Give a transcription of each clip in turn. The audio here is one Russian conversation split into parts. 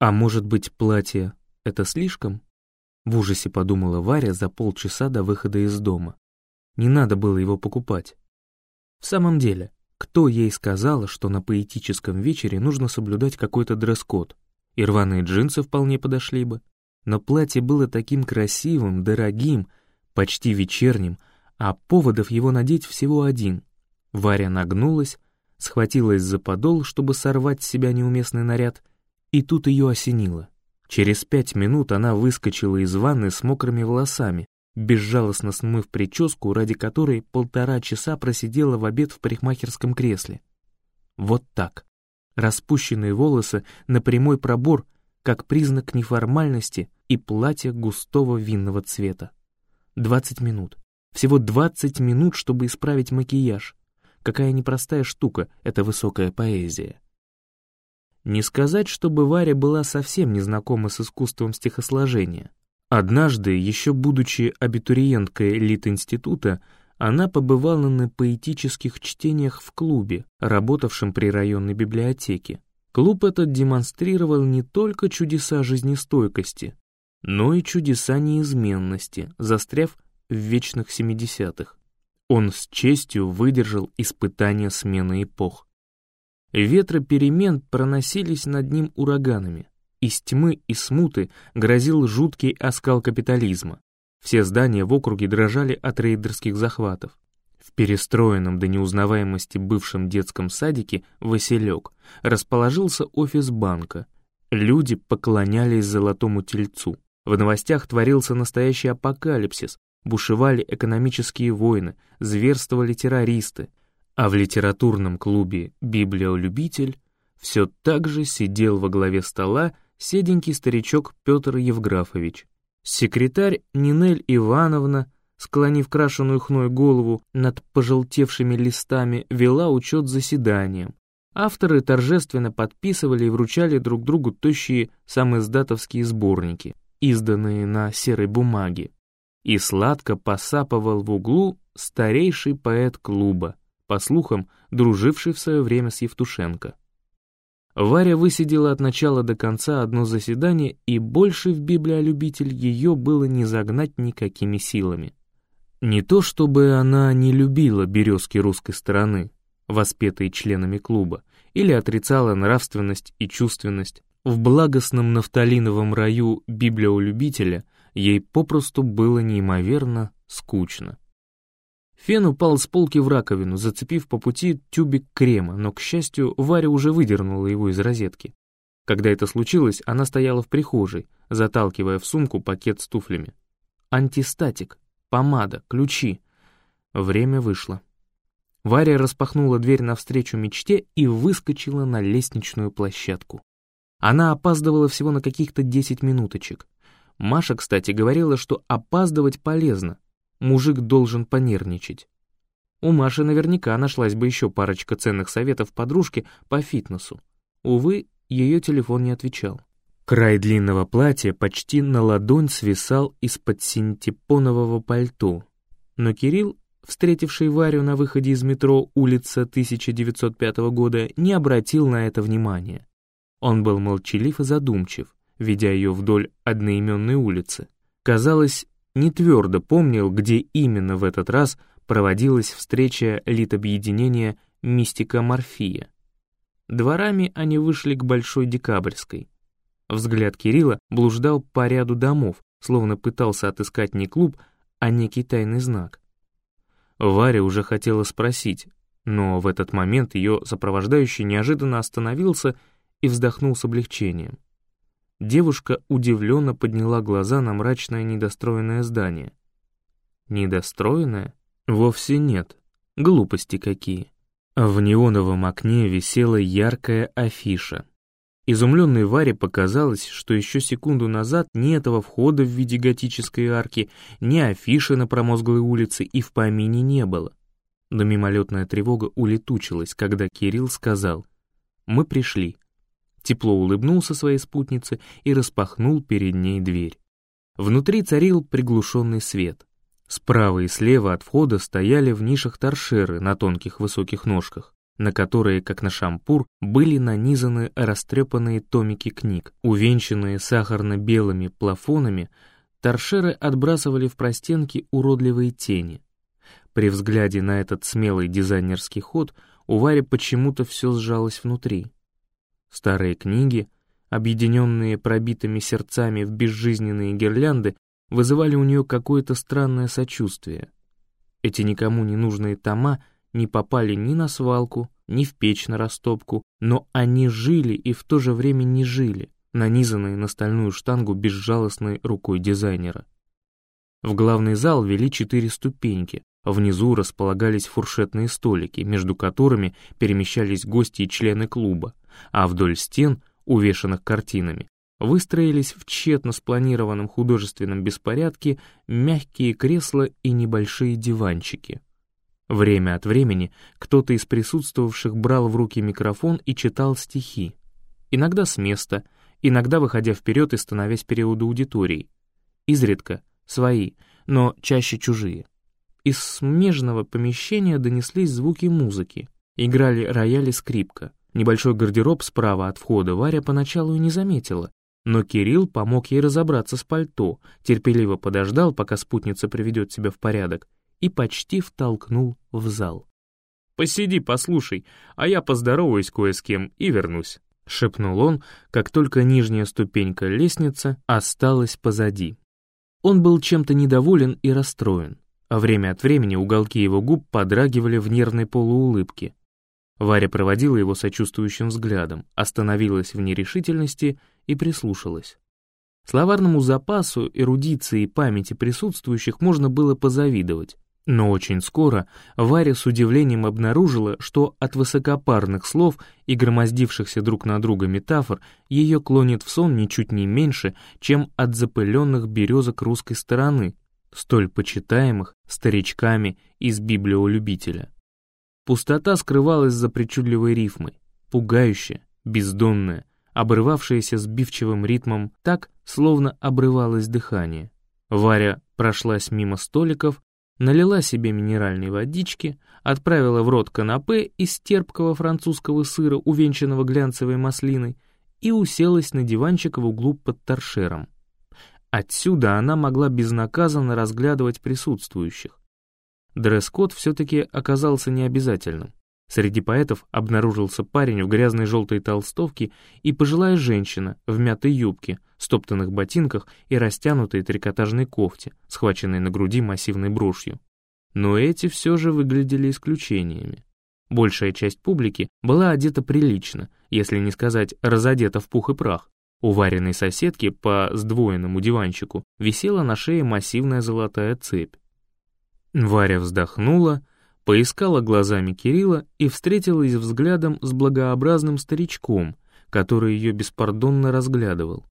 А может быть, платье — это слишком? В ужасе подумала Варя за полчаса до выхода из дома. Не надо было его покупать. В самом деле, кто ей сказал, что на поэтическом вечере нужно соблюдать какой-то дресс-код? И рваные джинсы вполне подошли бы. Но платье было таким красивым, дорогим, почти вечерним, а поводов его надеть всего один. Варя нагнулась, схватилась за подол, чтобы сорвать с себя неуместный наряд, и тут ее осенило. Через пять минут она выскочила из ванны с мокрыми волосами, безжалостно смыв прическу, ради которой полтора часа просидела в обед в парикмахерском кресле. Вот так. Распущенные волосы на прямой пробор, как признак неформальности и платье густого винного цвета. Двадцать минут. Всего двадцать минут, чтобы исправить макияж. Какая непростая штука — это высокая поэзия. Не сказать, чтобы Варя была совсем не знакома с искусством стихосложения. Однажды, еще будучи абитуриенткой Лит-института, она побывала на поэтических чтениях в клубе, работавшем при районной библиотеке. Клуб этот демонстрировал не только чудеса жизнестойкости, но и чудеса неизменности, застряв в вечных 70-х. Он с честью выдержал испытания смены эпох. Ветры перемен проносились над ним ураганами. Из тьмы и смуты грозил жуткий оскал капитализма. Все здания в округе дрожали от рейдерских захватов. В перестроенном до неузнаваемости бывшем детском садике «Василек» расположился офис банка. Люди поклонялись золотому тельцу. В новостях творился настоящий апокалипсис, бушевали экономические войны, зверствовали террористы. А в литературном клубе «Библиолюбитель» все так же сидел во главе стола седенький старичок Петр Евграфович. Секретарь Нинель Ивановна, склонив крашеную хной голову над пожелтевшими листами, вела учет заседанием. Авторы торжественно подписывали и вручали друг другу тощие самоиздатовские сборники, изданные на серой бумаге. И сладко посапывал в углу старейший поэт клуба, по слухам, друживший в свое время с Евтушенко. Варя высидела от начала до конца одно заседание, и больше в библиолюбитель ее было не загнать никакими силами. Не то чтобы она не любила березки русской стороны, воспетые членами клуба, или отрицала нравственность и чувственность. В благостном нафталиновом раю библиолюбителя ей попросту было неимоверно скучно. Фен упал с полки в раковину, зацепив по пути тюбик крема, но, к счастью, Варя уже выдернула его из розетки. Когда это случилось, она стояла в прихожей, заталкивая в сумку пакет с туфлями. Антистатик, помада, ключи. Время вышло. Варя распахнула дверь навстречу мечте и выскочила на лестничную площадку. Она опаздывала всего на каких-то 10 минуточек. Маша, кстати, говорила, что опаздывать полезно, мужик должен понервничать. У Маши наверняка нашлась бы еще парочка ценных советов подружки по фитнесу. Увы, ее телефон не отвечал. Край длинного платья почти на ладонь свисал из-под синтепонового пальто. Но Кирилл, встретивший Варю на выходе из метро улица 1905 года, не обратил на это внимания. Он был молчалив и задумчив, ведя ее вдоль одноименной улицы. Казалось, не твердо помнил, где именно в этот раз проводилась встреча литобъединения «Мистика-морфия». Дворами они вышли к Большой Декабрьской. Взгляд Кирилла блуждал по ряду домов, словно пытался отыскать не клуб, а некий тайный знак. Варя уже хотела спросить, но в этот момент ее сопровождающий неожиданно остановился и вздохнул с облегчением. Девушка удивленно подняла глаза на мрачное недостроенное здание. Недостроенное? Вовсе нет. Глупости какие. В неоновом окне висела яркая афиша. Изумленной Варе показалось, что еще секунду назад ни этого входа в виде готической арки, ни афиши на промозглой улице и в помине не было. Но мимолетная тревога улетучилась, когда Кирилл сказал «Мы пришли» тепло улыбнулся своей спутнице и распахнул перед ней дверь. Внутри царил приглушенный свет. Справа и слева от входа стояли в нишах торшеры на тонких высоких ножках. на которые, как на шампур, были нанизаны растрепанные томики книг. Увенчанные сахарно-белыми плафонами, торшеры отбрасывали в простенки уродливые тени. При взгляде на этот смелый дизайнерский ход у Вари почему-то все сжалось внутри. Старые книги, объединенные пробитыми сердцами в безжизненные гирлянды, вызывали у нее какое-то странное сочувствие. Эти никому не нужные тома не попали ни на свалку, ни в печь на растопку, но они жили и в то же время не жили, нанизанные на стальную штангу безжалостной рукой дизайнера. В главный зал вели четыре ступеньки, внизу располагались фуршетные столики, между которыми перемещались гости и члены клуба, а вдоль стен, увешанных картинами, выстроились в тщетно спланированном художественном беспорядке мягкие кресла и небольшие диванчики. Время от времени кто-то из присутствовавших брал в руки микрофон и читал стихи. Иногда с места, иногда выходя вперед и становясь периоду аудитории. Изредка свои, но чаще чужие. Из смежного помещения донеслись звуки музыки. Играли рояль и скрипка. Небольшой гардероб справа от входа Варя поначалу и не заметила, но Кирилл помог ей разобраться с пальто, терпеливо подождал, пока спутница приведет себя в порядок, и почти втолкнул в зал. «Посиди, послушай, а я поздороваюсь кое с кем и вернусь», — шепнул он, как только нижняя ступенька лестницы осталась позади. Он был чем-то недоволен и расстроен, а время от времени уголки его губ подрагивали в нервной полуулыбке. Варя проводила его сочувствующим взглядом, остановилась в нерешительности и прислушалась. Словарному запасу, эрудиции и памяти присутствующих можно было позавидовать. Но очень скоро Варя с удивлением обнаружила, что от высокопарных слов и громоздившихся друг на друга метафор ее клонит в сон ничуть не меньше, чем от запыленных березок русской стороны, столь почитаемых старичками из библиолюбителя. Пустота скрывалась за причудливой рифмой, пугающая, бездонная, обрывавшаяся сбивчивым ритмом так, словно обрывалось дыхание. Варя прошлась мимо столиков, налила себе минеральной водички, отправила в рот канапе из терпкого французского сыра, увенчанного глянцевой маслиной, и уселась на диванчик в углу под торшером. Отсюда она могла безнаказанно разглядывать присутствующих. Дресс-код все-таки оказался необязательным. Среди поэтов обнаружился парень в грязной желтой толстовке и пожилая женщина в мятой юбке, стоптанных ботинках и растянутой трикотажной кофте, схваченной на груди массивной брошью. Но эти все же выглядели исключениями. Большая часть публики была одета прилично, если не сказать разодета в пух и прах. У вареной соседки по сдвоенному диванчику висела на шее массивная золотая цепь. Варя вздохнула, поискала глазами Кирилла и встретилась взглядом с благообразным старичком, который ее беспардонно разглядывал.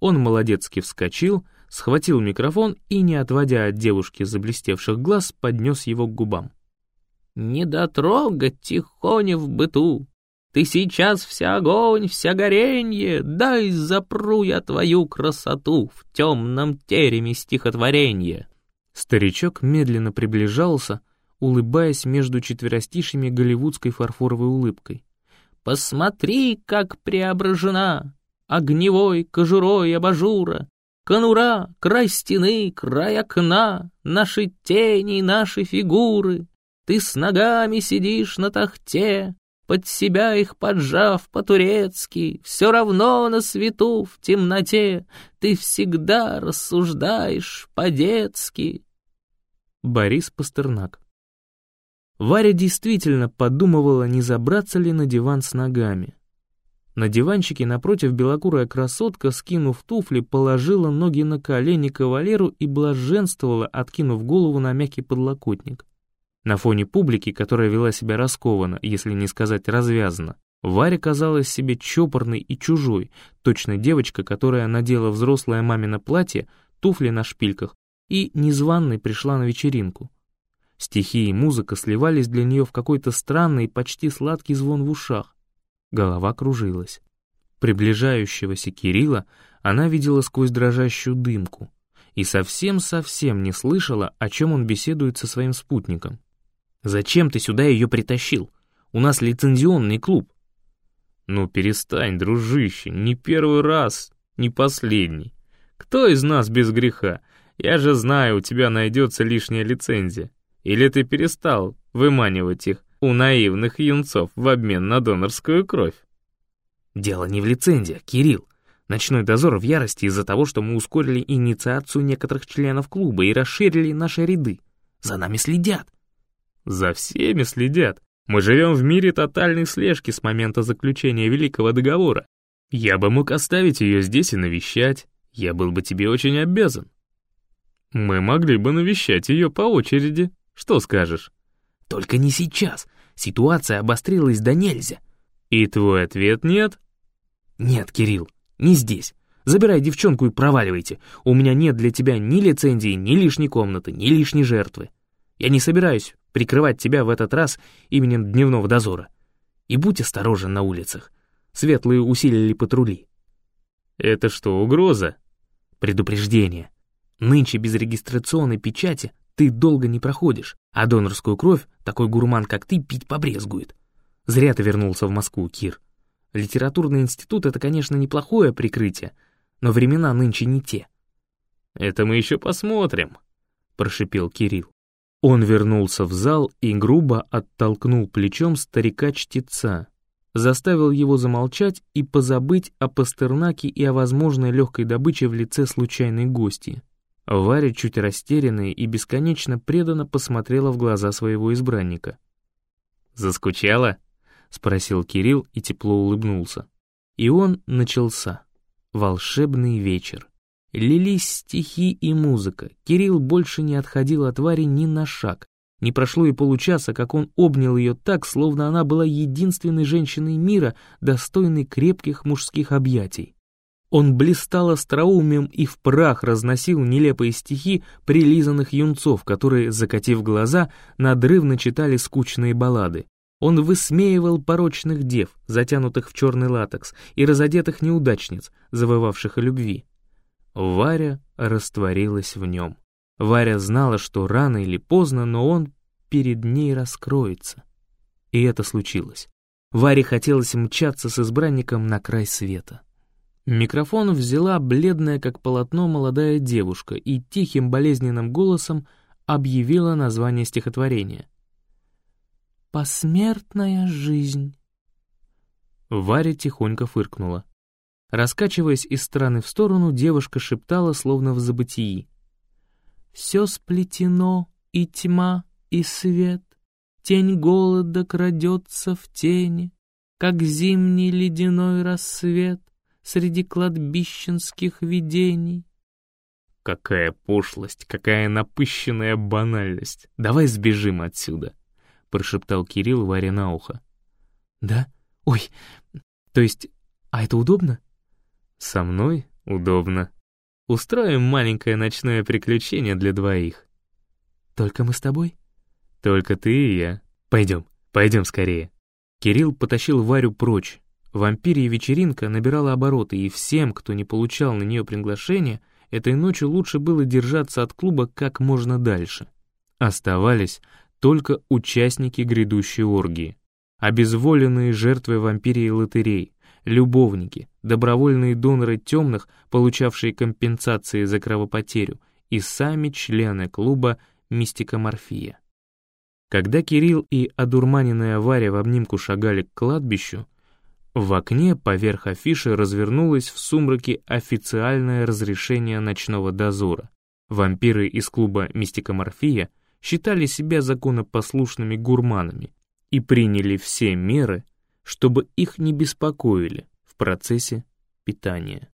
Он молодецки вскочил, схватил микрофон и, не отводя от девушки заблестевших глаз, поднес его к губам. «Не дотрогать тихоня в быту! Ты сейчас вся огонь, вся горенье, дай запру я твою красоту в темном тереме стихотворенье!» Старичок медленно приближался, улыбаясь между четверостишими голливудской фарфоровой улыбкой. «Посмотри, как преображена! Огневой кожурой абажура, Конура, край стены, край окна, Наши тени, наши фигуры. Ты с ногами сидишь на тахте, Под себя их поджав по-турецки, Все равно на свету, в темноте, Ты всегда рассуждаешь по-детски». Борис Пастернак Варя действительно подумывала, не забраться ли на диван с ногами. На диванчике напротив белокурая красотка, скинув туфли, положила ноги на колени кавалеру и блаженствовала, откинув голову на мягкий подлокотник. На фоне публики, которая вела себя раскованно, если не сказать развязанно, Варя казалась себе чопорной и чужой, точно девочка, которая надела взрослое мамино платье, туфли на шпильках и незваной пришла на вечеринку. Стихи и музыка сливались для нее в какой-то странный, почти сладкий звон в ушах. Голова кружилась. Приближающегося Кирилла она видела сквозь дрожащую дымку и совсем-совсем не слышала, о чем он беседует со своим спутником. «Зачем ты сюда ее притащил? У нас лицензионный клуб». «Ну перестань, дружище, не первый раз, не последний. Кто из нас без греха? Я же знаю, у тебя найдется лишняя лицензия. Или ты перестал выманивать их у наивных юнцов в обмен на донорскую кровь?» «Дело не в лицензиях, Кирилл. Ночной дозор в ярости из-за того, что мы ускорили инициацию некоторых членов клуба и расширили наши ряды. За нами следят. За всеми следят. Мы живем в мире тотальной слежки с момента заключения Великого Договора. Я бы мог оставить ее здесь и навещать. Я был бы тебе очень обязан. Мы могли бы навещать ее по очереди. Что скажешь? Только не сейчас. Ситуация обострилась до нельзя. И твой ответ нет? Нет, Кирилл. Не здесь. Забирай девчонку и проваливайте. У меня нет для тебя ни лицензии, ни лишней комнаты, ни лишней жертвы. Я не собираюсь прикрывать тебя в этот раз именем дневного дозора. И будь осторожен на улицах. Светлые усилили патрули. Это что, угроза? Предупреждение. Нынче без регистрационной печати ты долго не проходишь, а донорскую кровь такой гурман, как ты, пить побрезгует. Зря ты вернулся в Москву, Кир. Литературный институт — это, конечно, неплохое прикрытие, но времена нынче не те. «Это мы еще посмотрим», — прошипел Кирилл. Он вернулся в зал и грубо оттолкнул плечом старика-чтеца, заставил его замолчать и позабыть о Пастернаке и о возможной легкой добыче в лице случайной гости. Варя, чуть растерянная и бесконечно преданно посмотрела в глаза своего избранника. «Заскучала?» — спросил Кирилл и тепло улыбнулся. И он начался. Волшебный вечер. Лились стихи и музыка. Кирилл больше не отходил от Вари ни на шаг. Не прошло и получаса, как он обнял ее так, словно она была единственной женщиной мира, достойной крепких мужских объятий. Он блистал остроумием и в прах разносил нелепые стихи прилизанных юнцов, которые, закатив глаза, надрывно читали скучные баллады. Он высмеивал порочных дев, затянутых в черный латекс, и разодетых неудачниц, завывавших о любви. Варя растворилась в нем. Варя знала, что рано или поздно, но он перед ней раскроется. И это случилось. Варе хотелось мчаться с избранником на край света. Микрофон взяла бледная, как полотно, молодая девушка и тихим болезненным голосом объявила название стихотворения — посмертная жизнь». Варя тихонько фыркнула. Раскачиваясь из стороны в сторону, девушка шептала, словно в забытии. «Все сплетено, и тьма, и свет, Тень голода крадется в тени, Как зимний ледяной рассвет Среди кладбищенских видений». Какая пошлость, какая напыщенная банальность. Давай сбежим отсюда. — прошептал Кирилл Варе на ухо. «Да? Ой, то есть, а это удобно?» «Со мной удобно. Устроим маленькое ночное приключение для двоих». «Только мы с тобой?» «Только ты и я. Пойдем, пойдем скорее». Кирилл потащил Варю прочь. Вампирия вечеринка набирала обороты, и всем, кто не получал на нее приглашение, этой ночью лучше было держаться от клуба как можно дальше. Оставались только участники грядущей оргии, обезволенные жертвы вампирии лотерей, любовники, добровольные доноры темных, получавшие компенсации за кровопотерю, и сами члены клуба «Мистикоморфия». Когда Кирилл и одурманенная Варя в обнимку шагали к кладбищу, в окне поверх афиши развернулось в сумраке официальное разрешение ночного дозора. Вампиры из клуба «Мистикоморфия» считали себя законопослушными гурманами и приняли все меры, чтобы их не беспокоили процессе питания.